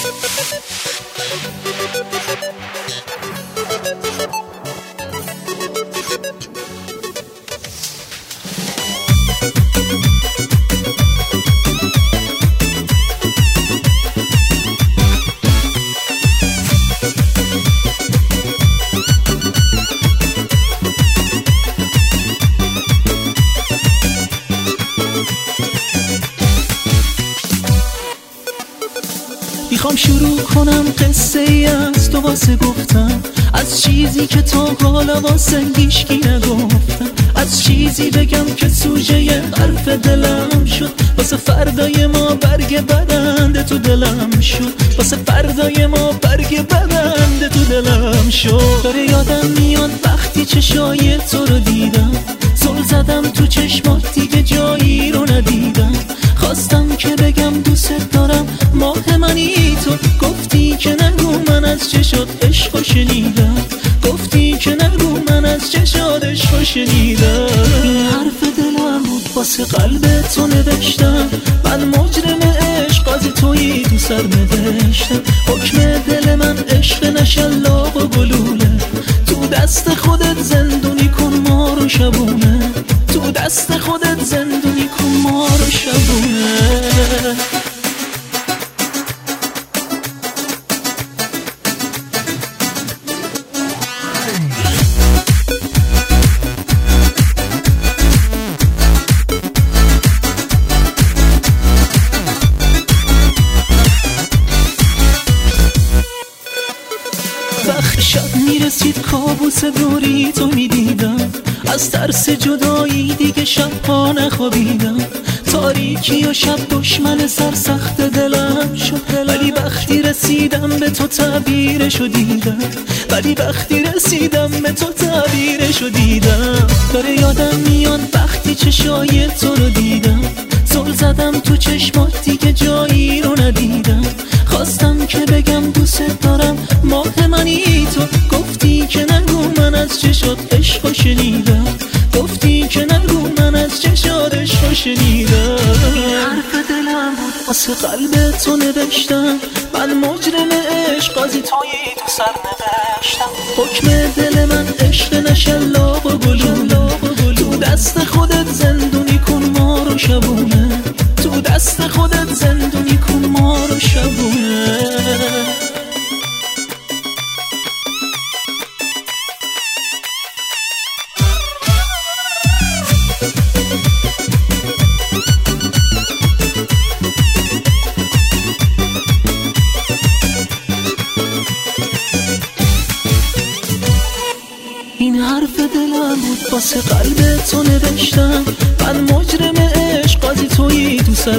Thank you. می‌خوام شروع کنم قصه ای از تو واسه گفتم از چیزی که تا حالا واسه هیشکی نگفتم از چیزی بگم که سوژه حرف دلم شد. واسه فردای ما برگ بدند تو دلم شد. واسه فردای ما برگ بدند تو دلم شد. داره یادم میاد وقتی چشای تو رو دیدم. زل زدم تو چشمات دیگه جایی که نگو من از چه شد عشق شنیدم. گفتی که نگو من از چه شد عشق شنیدم. این حرف دلم واسه قلب تو نوشتم. من مجرم عشق قاضی تویی تو سر نوشتم. حکم دل من عشق نشلاق و گلوله. تو دست خودت زندونی کن ما رو شبونه. تو دست خودت زندونی کن ما رو شبونه. شب می‌رسید کابوس دوری تو می‌دیدم. از ترس جدایی دیگه شبها نخوابیدم. تاریکی و شب دشمن سرسخت دلم شد. ولی وقتی رسیدم به تو تعبیرشو دیدم. ولی وقتی رسیدم به تو تعبیرشو دیدم. داره یادم میاد وقتی چشای تو رو دیدم. زل زدم تو چشمات دیگه جایی رو ندیدم. خواستم که بگم دوست دارم ماه منی تو. از چه شد عشق شنیدم گفتی که نگو من از چه شد عشق شنیدم حرف دلم بود واسه قلب تو نوشتم. من مجرم عشق قاضی تویی تو سر نوشتم. حکم دل من عشق نشلاق و گلوله. تو دست خودت زندونی کن ما رو شبونه. تو دست خودت زندونی حرف دلم بود واسه قلب تو نوشتم. من مجرم عشق قاضی تویی تو سر